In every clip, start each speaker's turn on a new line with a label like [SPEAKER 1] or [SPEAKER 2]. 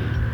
[SPEAKER 1] Thank you.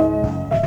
[SPEAKER 2] Música